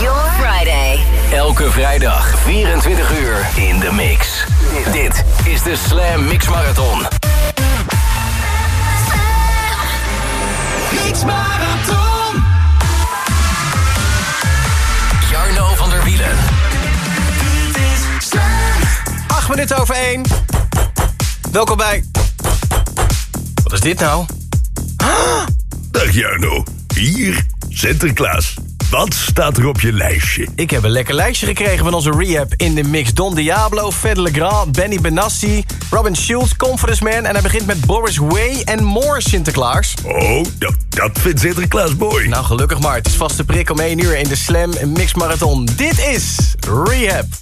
your Friday. Elke vrijdag 24 uur in de mix. Dit is de Slam Mix Marathon. Mix Marathon. Jarno van der Wielen. Dit is Slam. 8 minuten over 1. Welkom bij... Wat is dit nou? Dag Jarno, hier Sinterklaas. Wat staat er op je lijstje? Ik heb een lekker lijstje gekregen van onze rehab in de mix. Don Diablo, Fed Legrand, Benny Benassi, Robin Schulz, Confidence Man... en hij begint met Boris Way en more Sinterklaas. Oh, dat, dat vindt Sinterklaas mooi. Nou, gelukkig maar. Het is vaste prik om 1 uur in de Slam Mix Marathon. Dit is Rehab.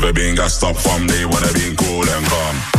Never been got stopped from day when I been cool and calm.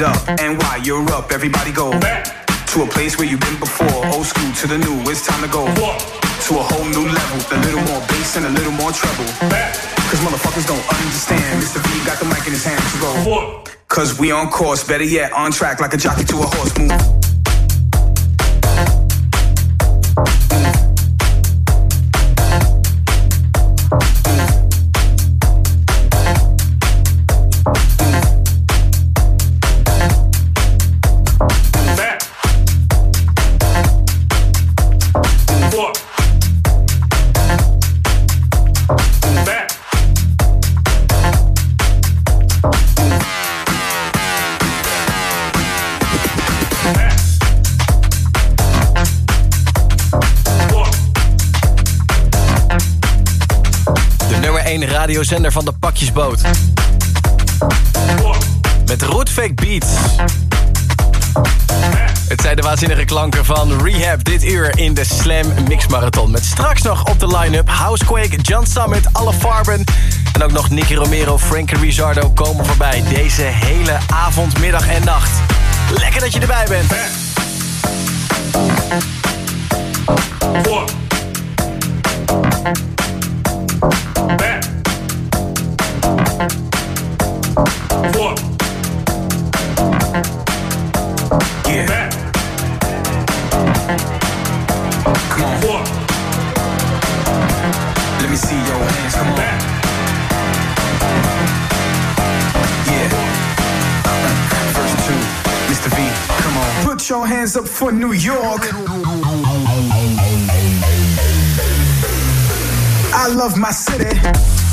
it up. And why you're up, everybody go back to a place where you've been before. Old school to the new, it's time to go what? to a whole new level. A little more bass and a little more treble. Back. Cause motherfuckers don't understand. Mr. V got the mic in his hand to go. What? Cause we on course, better yet, on track like a jockey to a horse. Move. radiozender van de pakjesboot. Met Rootfake Beats. Het zijn de waanzinnige klanken van Rehab dit uur in de Slam Mix Marathon. Met straks nog op de line-up Housequake, John Summit, Alle Farben... en ook nog Nicky Romero, Frankie Rizzardo komen voorbij... deze hele avond, middag en nacht. Lekker dat je erbij bent. Up for New York. I love my city.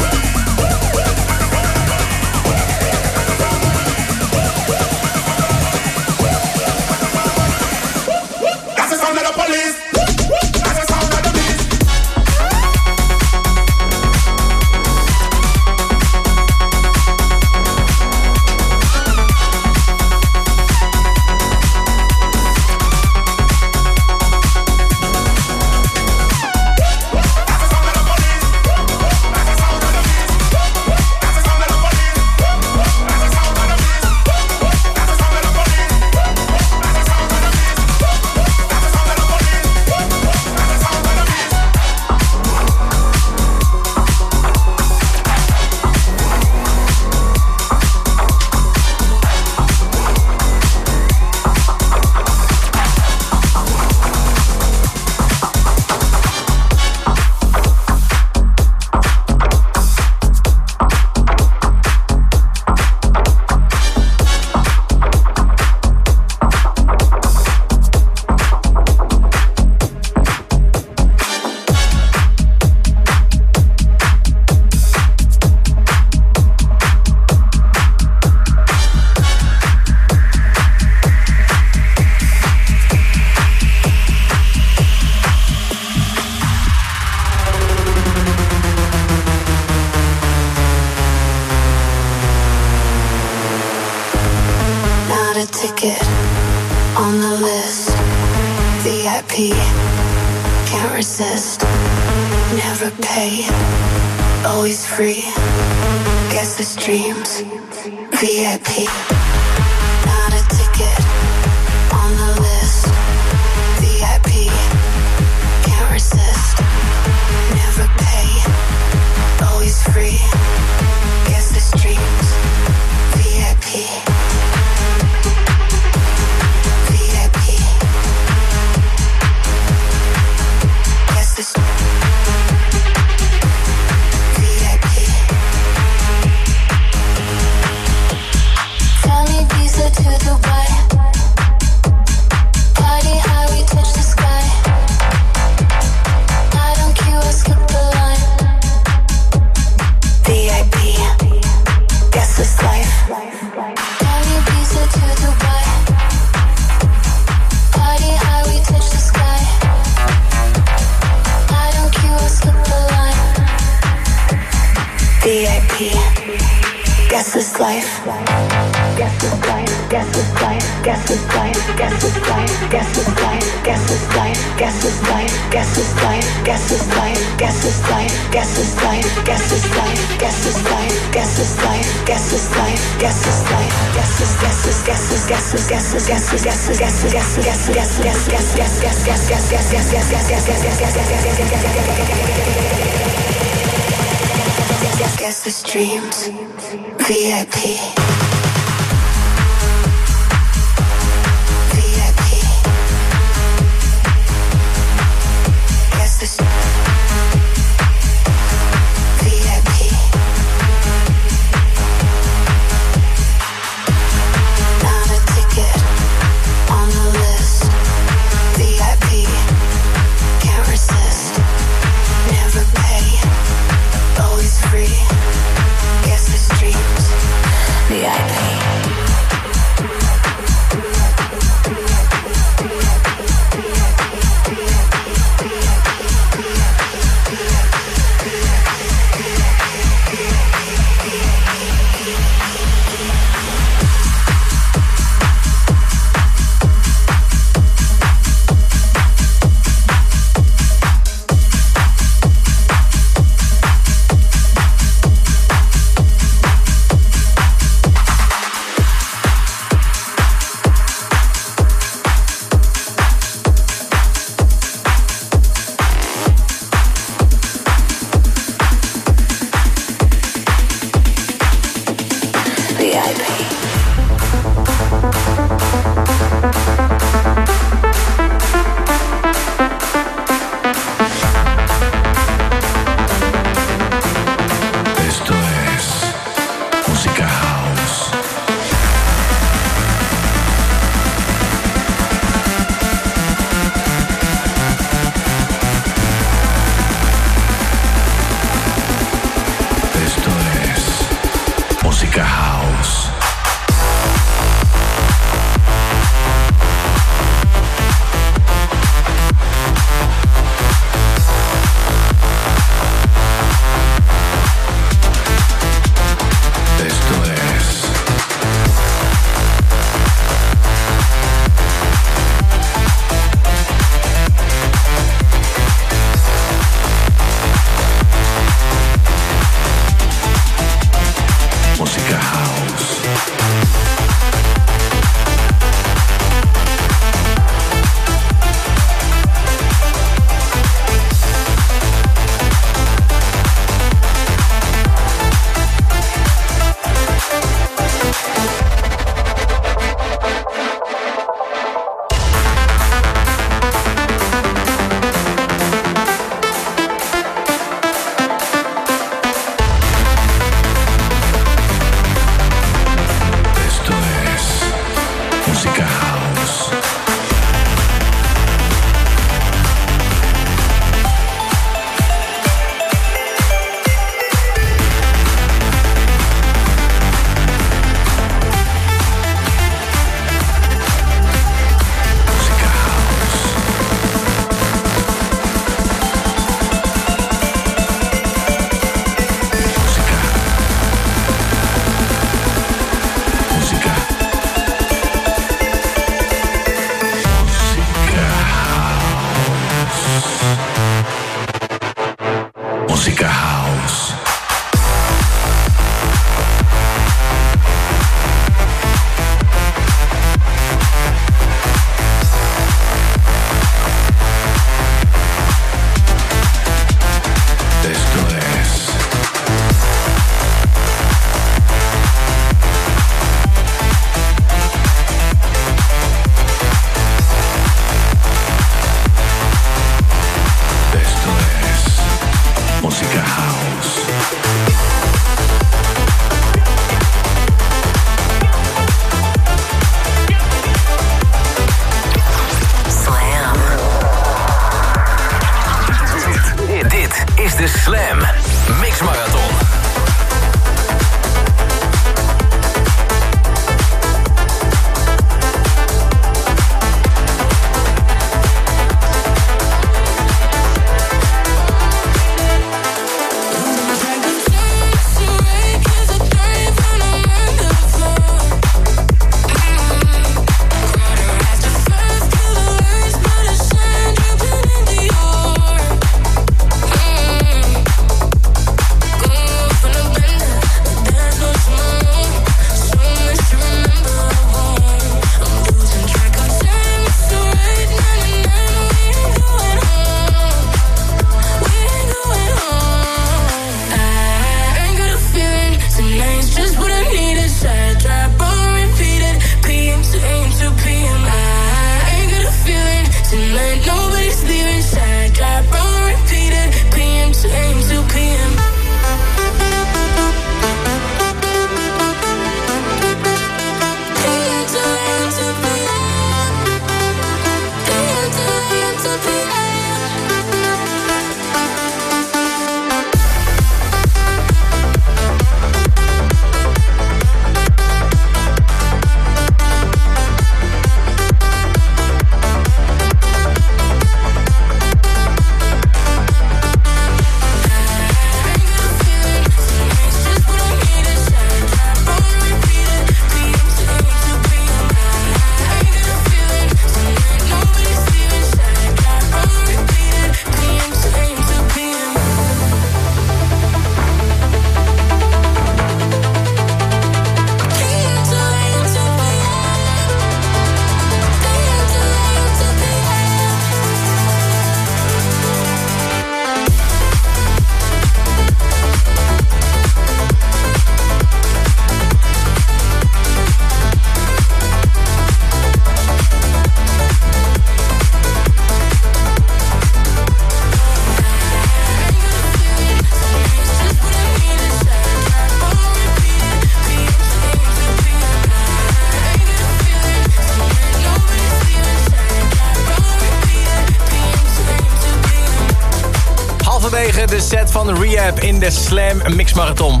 Rehab in de Slam Mix Marathon.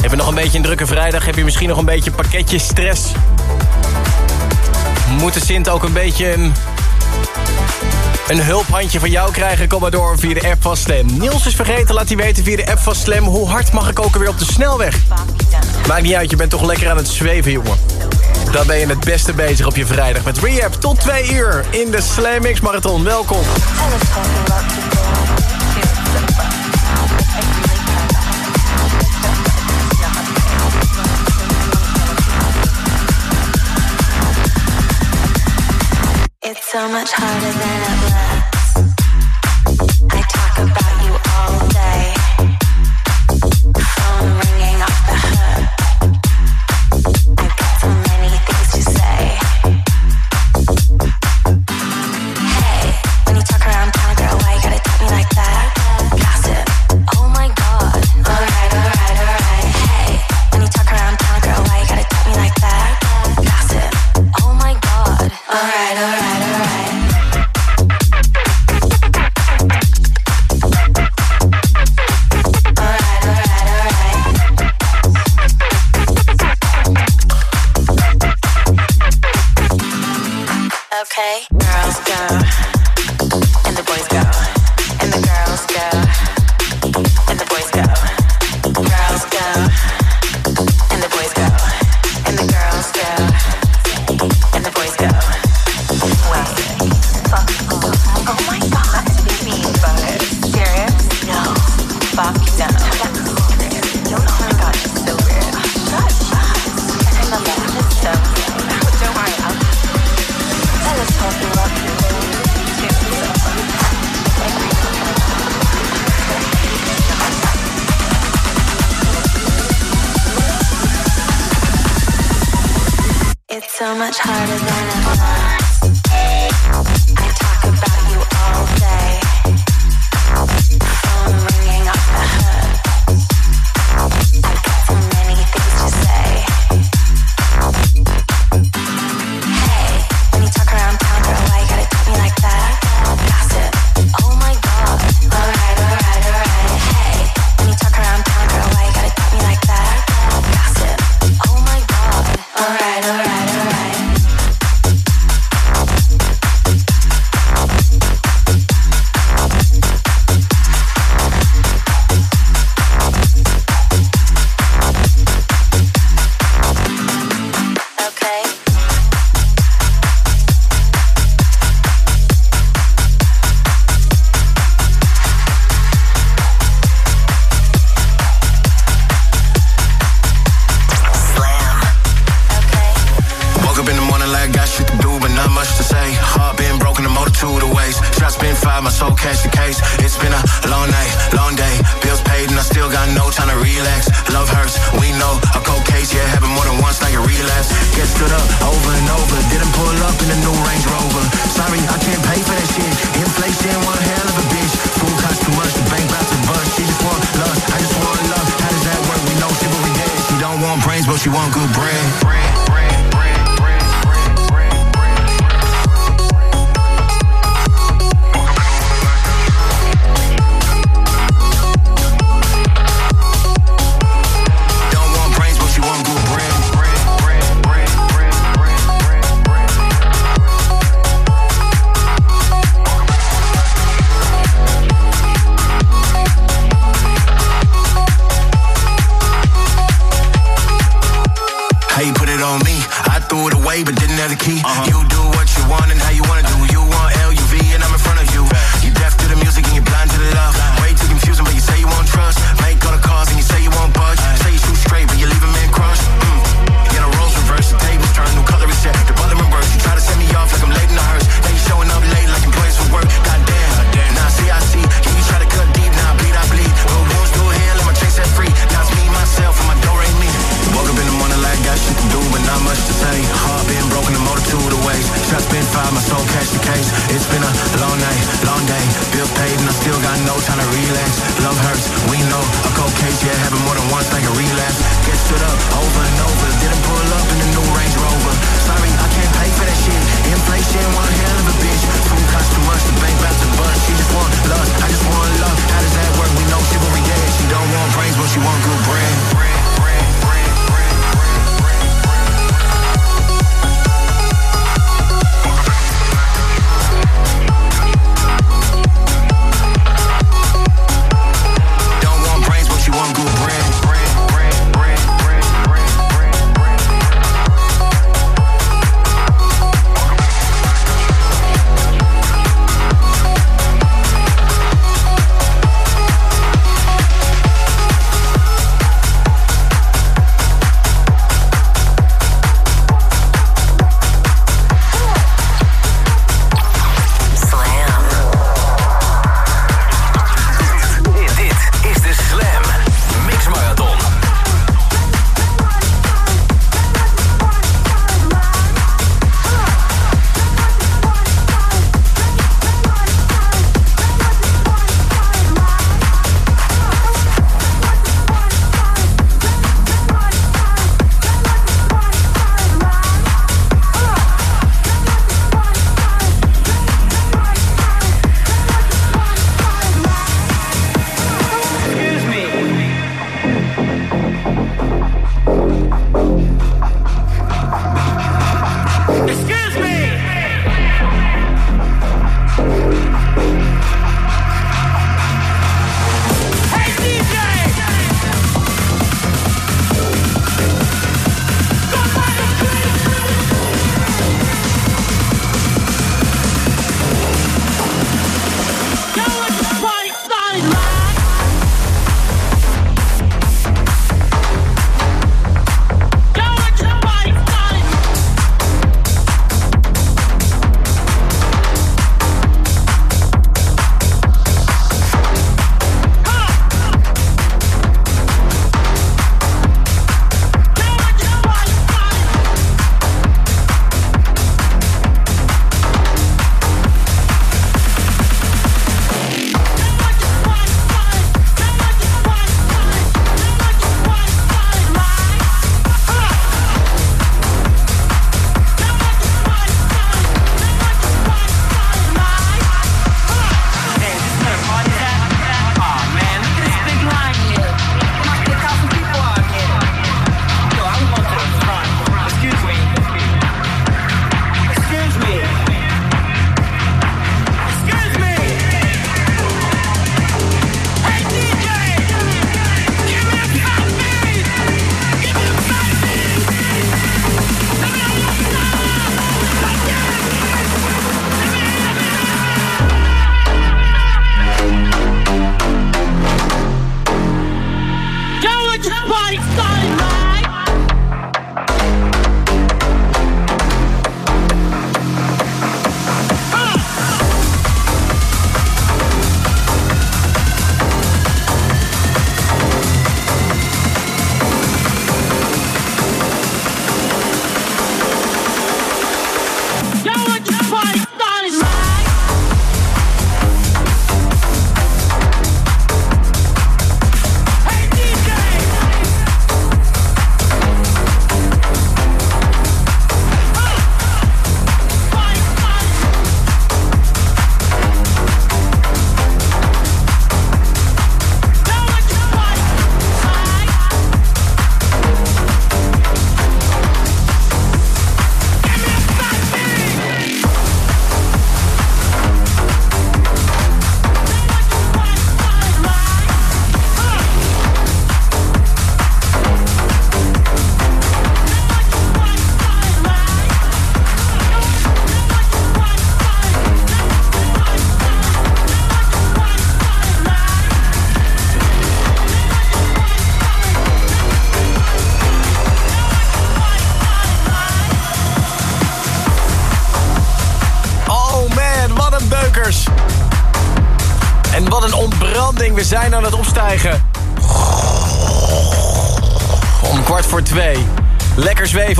Heb je nog een beetje een drukke vrijdag? Heb je misschien nog een beetje pakketje stress? Moet de Sint ook een beetje een, een hulphandje van jou krijgen? Kom maar door via de app van Slam. Niels is vergeten, laat hij weten via de app van Slam... hoe hard mag ik ook alweer op de snelweg? Maakt niet uit, je bent toch lekker aan het zweven, jongen. Dan ben je het beste bezig op je vrijdag met Rehab. Tot twee uur in de Slam Mix Marathon. Welkom. So much harder than it looks. Soul the case. It's been a long night, long day. Bills paid, and I still got no time to relax. Love hurts, we know. A cold case, yeah, happened more than once, like a relapse. Get stood up over and over. Didn't pull up in a new Range Rover. Sorry, I can't pay for that shit. Inflation, one hell of a bitch. Food costs too much, the bank about to bust. She just want love, I just want love. How does that work? We know chivalry dead. She don't want brains, but she want good bread, bread, I no time to relax. Love hurts, we know. A cold case, yeah, happened more than once, like a relapse. Get stood up over and over. Didn't pull up in the new Range Rover. Sorry, I can't pay for that shit. Inflation, one hell of a bitch. Costs too much, the bank about to bust. She just want love, I just want love. How does that work? We know chivalry dead. She don't want brains, but she want good bread,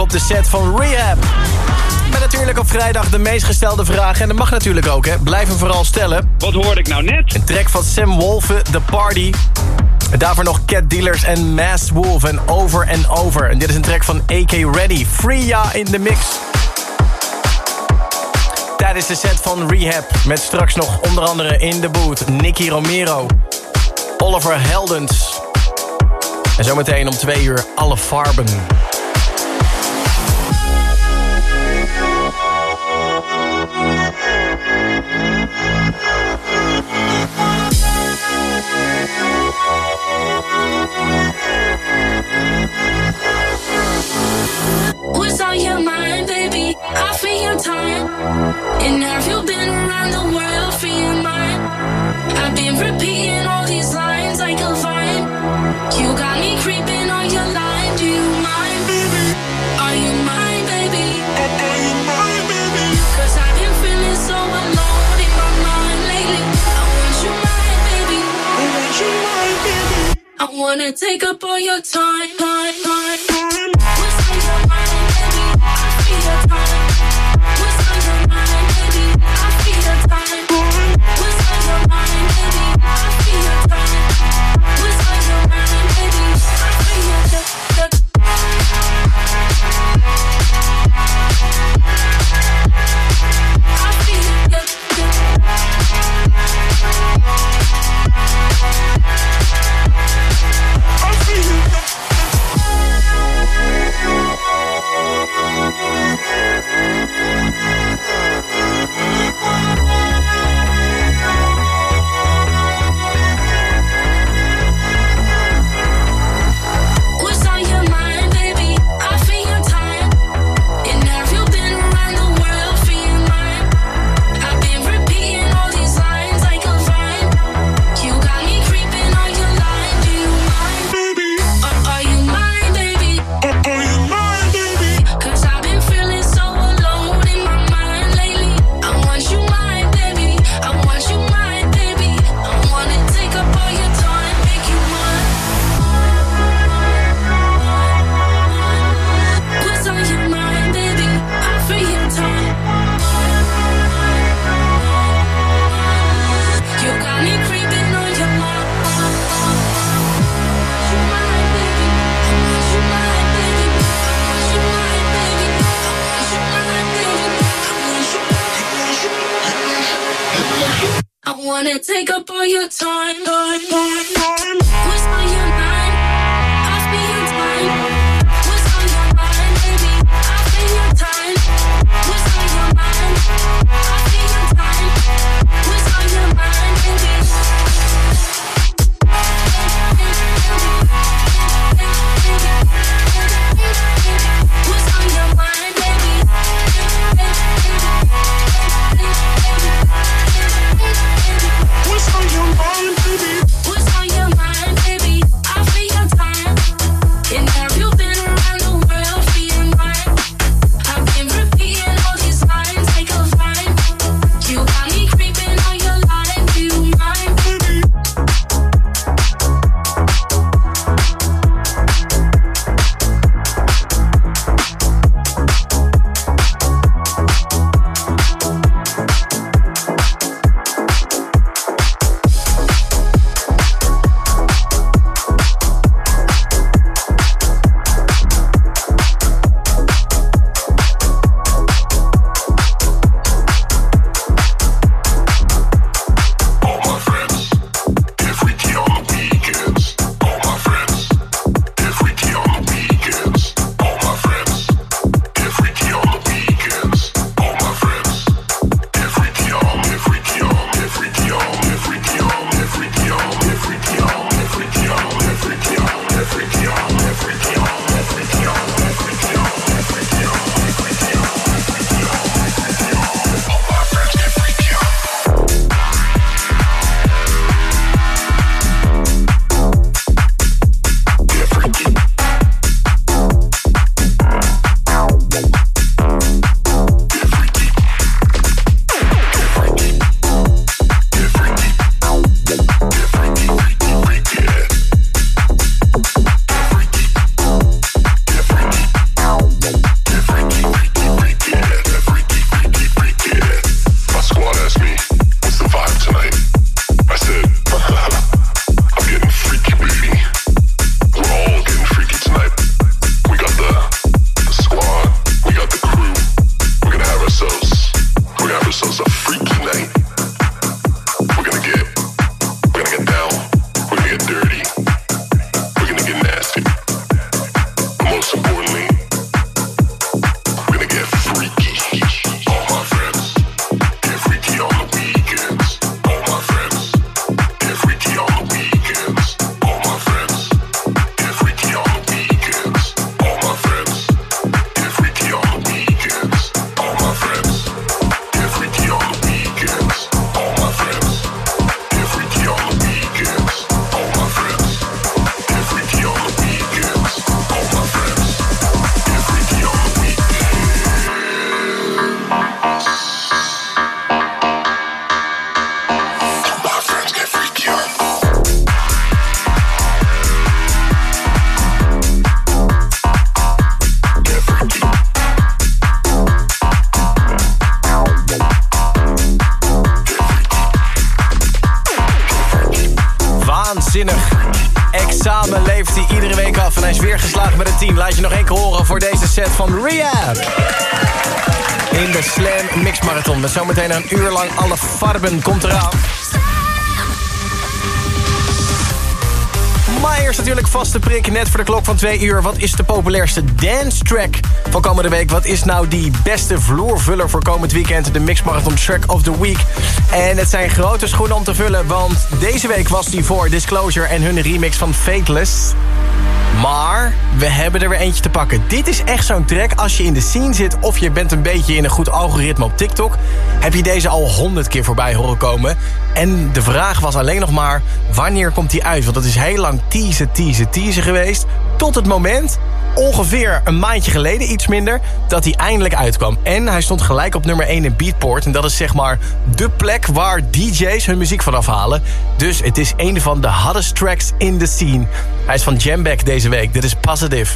op de set van Rehab. Met natuurlijk op vrijdag de meest gestelde vraag. En dat mag natuurlijk ook, hè. Blijf hem vooral stellen. Wat hoorde ik nou net? Een track van Sam Wolfe, The Party. En daarvoor nog Cat Dealers en Mass Wolf en Over and Over. En dit is een track van AK Ready. Freya in de mix. Tijdens de set van Rehab. Met straks nog onder andere in de boot Nicky Romero. Oliver Heldens. En zometeen om twee uur alle farben. And have you been around the world for your mind? I've been repeating all these lines. You got me creeping on your line. Do you baby? Are you mine, baby? Are you mine, I've been feeling so alone in my mind lately. I want you mine, baby. I want you mine, baby. I wanna take up all your time, In de Slam Mix Marathon. Met zometeen een uur lang alle farben komt eraan. Myers natuurlijk vaste prik, net voor de klok van twee uur. Wat is de populairste dance track van komende week? Wat is nou die beste vloervuller voor komend weekend? De Mix Marathon Track of the Week. En het zijn grote schoenen om te vullen, want deze week was die voor Disclosure en hun remix van Fateless. Maar we hebben er weer eentje te pakken. Dit is echt zo'n track als je in de scene zit... of je bent een beetje in een goed algoritme op TikTok... heb je deze al honderd keer voorbij horen komen. En de vraag was alleen nog maar... wanneer komt die uit? Want het is heel lang teasen, teasen, teasen geweest... tot het moment, ongeveer een maandje geleden, iets minder... dat hij eindelijk uitkwam. En hij stond gelijk op nummer 1 in Beatport. En dat is zeg maar de plek waar DJ's hun muziek vanaf halen. Dus het is een van de hottest tracks in the scene. Hij is van Jamback deze week. Dit is Positive.